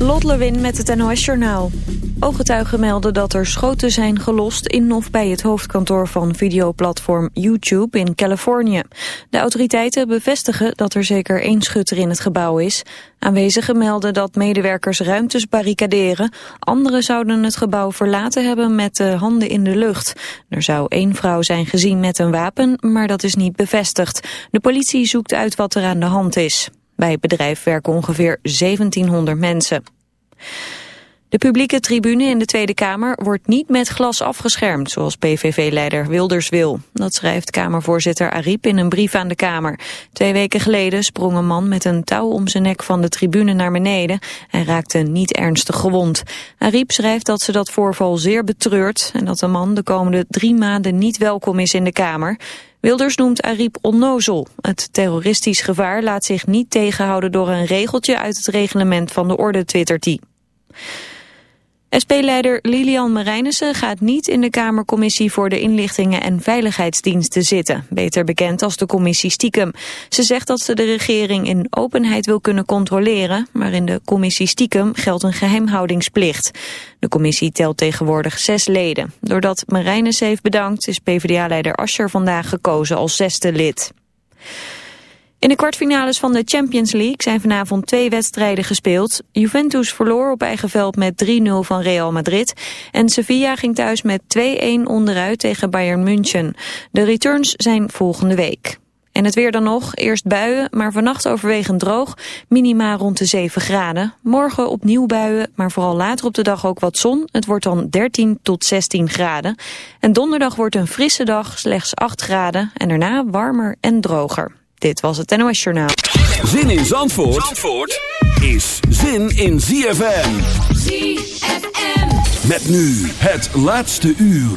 Lot Lewin met het NOS Journaal. Ooggetuigen melden dat er schoten zijn gelost in of bij het hoofdkantoor van videoplatform YouTube in Californië. De autoriteiten bevestigen dat er zeker één schutter in het gebouw is. Aanwezigen melden dat medewerkers ruimtes barricaderen. Anderen zouden het gebouw verlaten hebben met de handen in de lucht. Er zou één vrouw zijn gezien met een wapen, maar dat is niet bevestigd. De politie zoekt uit wat er aan de hand is. Bij het bedrijf werken ongeveer 1700 mensen. De publieke tribune in de Tweede Kamer wordt niet met glas afgeschermd, zoals PVV-leider Wilders wil. Dat schrijft Kamervoorzitter Ariep in een brief aan de Kamer. Twee weken geleden sprong een man met een touw om zijn nek van de tribune naar beneden en raakte niet ernstig gewond. Ariep schrijft dat ze dat voorval zeer betreurt en dat de man de komende drie maanden niet welkom is in de Kamer. Wilders noemt Ariep onnozel. Het terroristisch gevaar laat zich niet tegenhouden door een regeltje uit het reglement van de orde, twittert hij. SP-leider Lilian Marijnissen gaat niet in de Kamercommissie voor de inlichtingen en veiligheidsdiensten zitten, beter bekend als de commissie Stiekem. Ze zegt dat ze de regering in openheid wil kunnen controleren, maar in de commissie Stiekem geldt een geheimhoudingsplicht. De commissie telt tegenwoordig zes leden. Doordat Marijnissen heeft bedankt is PvdA-leider Ascher vandaag gekozen als zesde lid. In de kwartfinales van de Champions League zijn vanavond twee wedstrijden gespeeld. Juventus verloor op eigen veld met 3-0 van Real Madrid. En Sevilla ging thuis met 2-1 onderuit tegen Bayern München. De returns zijn volgende week. En het weer dan nog, eerst buien, maar vannacht overwegend droog. Minima rond de 7 graden. Morgen opnieuw buien, maar vooral later op de dag ook wat zon. Het wordt dan 13 tot 16 graden. En donderdag wordt een frisse dag, slechts 8 graden. En daarna warmer en droger. Dit was het NOS Journaal. Zin in Zandvoort, Zandvoort is zin in ZFM. ZFM. Met nu het laatste uur.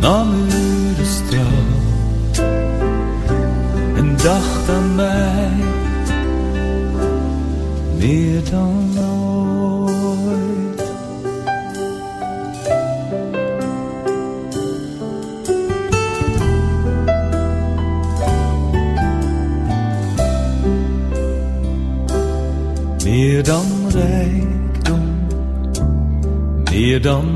nam u de en dacht aan mij. Meer dan ooit. Meer dan rijkdom, meer dan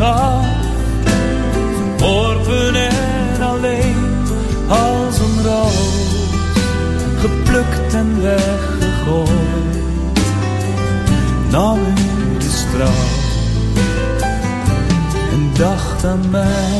gaf, verworpen en alleen, als een roos, geplukt en weggegooid, nam de straf en dacht aan mij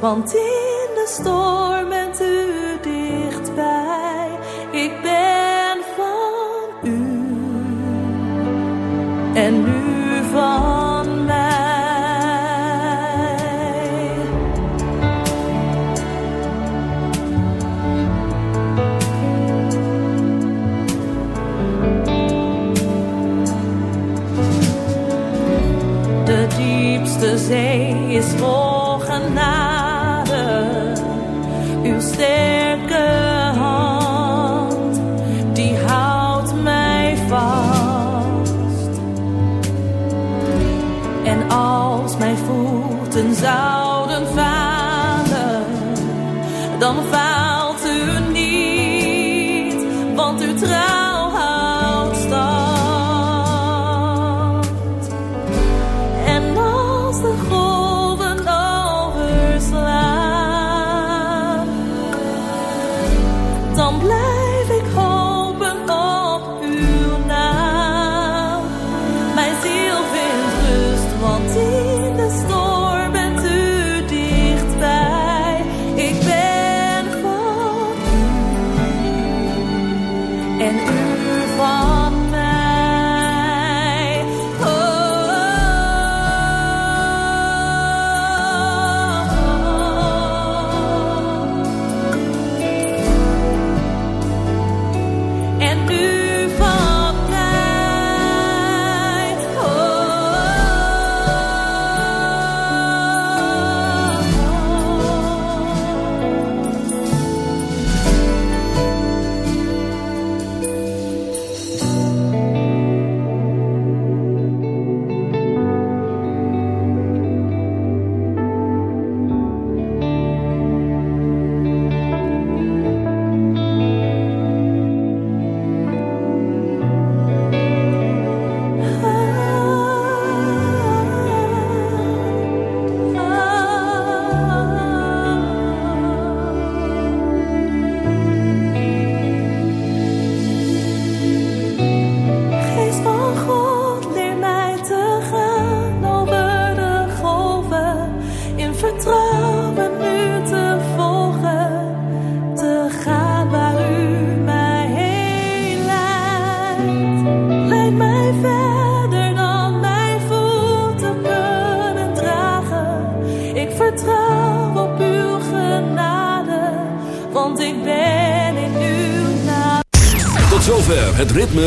want in de storm bent u dichtbij. Ik ben van u en u van mij. De diepste zee is vol